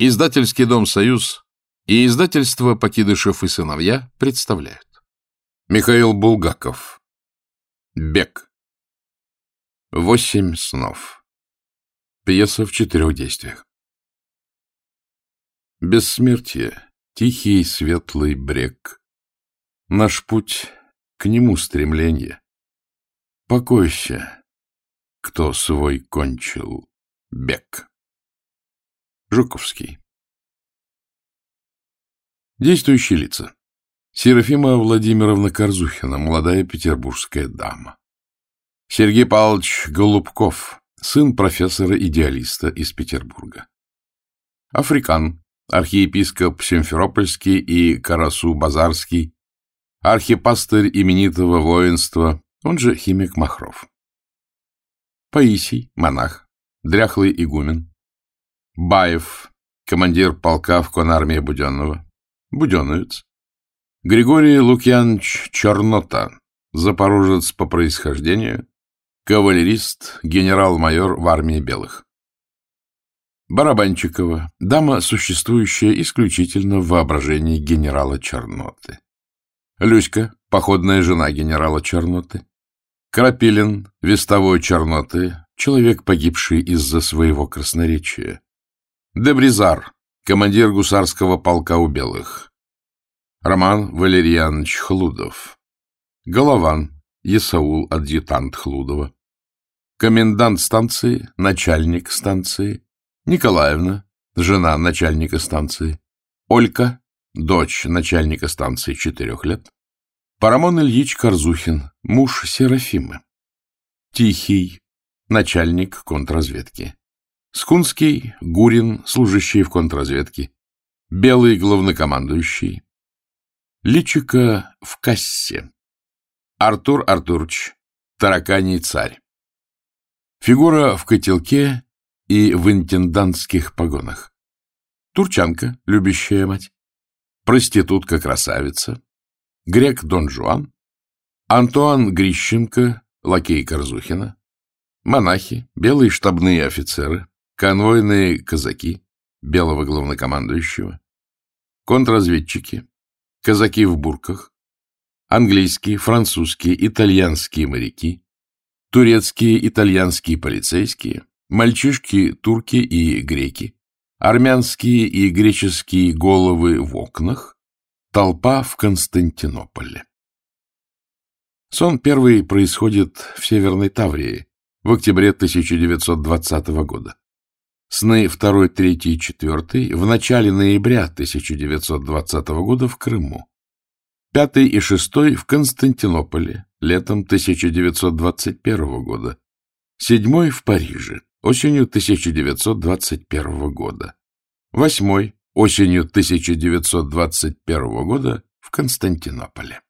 Издательский дом «Союз» и издательство «Покидышев и сыновья» представляют. Михаил Булгаков. Бег. Восемь снов. Пьеса в четырех действиях. Бессмертие, тихий светлый брег. Наш путь к нему стремление. Покойся, кто свой кончил бег. Жуковский. Действующие лица. Серафима Владимировна Корзухина, молодая петербургская дама. Сергей Павлович Голубков, сын профессора-идеалиста из Петербурга. Африкан, архиепископ Симферопольский и Карасу-Базарский, архипастырь именитого воинства, он же химик Махров. Паисий, монах, дряхлый игумен, Баев, командир полка в конармии Буденного. Буденовец. Григорий Лукьянович Чернота, запорожец по происхождению, кавалерист, генерал-майор в армии белых. Барабанчикова, дама, существующая исключительно в воображении генерала Черноты. Люська, походная жена генерала Черноты. Крапилин, вестовой Черноты, человек, погибший из-за своего красноречия. Дебризар, командир гусарского полка у белых. Роман Валерьянович Хлудов. Голован, Есаул, адъютант Хлудова. Комендант станции, начальник станции. Николаевна, жена начальника станции. Олька, дочь начальника станции четырех лет. Парамон Ильич Корзухин, муж Серафимы. Тихий, начальник контрразведки. Скунский, Гурин, служащий в контрразведке, Белый главнокомандующий, Личика в кассе, Артур Артурч, Тараканий царь. Фигура в котелке и в интендантских погонах. Турчанка, любящая мать. Проститутка-красавица. Грек Дон Жуан. Антуан Грищенко, лакей Корзухина. Монахи, белые штабные офицеры, конвойные казаки, белого главнокомандующего, контрразведчики, казаки в бурках, английские, французские, итальянские моряки, турецкие, итальянские полицейские, мальчишки, турки и греки, армянские и греческие головы в окнах, толпа в Константинополе. Сон первый происходит в Северной Таврии в октябре 1920 года. Сны 2, 3 и 4 в начале ноября 1920 года в Крыму. 5 и 6 в Константинополе летом 1921 года. 7 в Париже осенью 1921 года. 8 осенью 1921 года в Константинополе.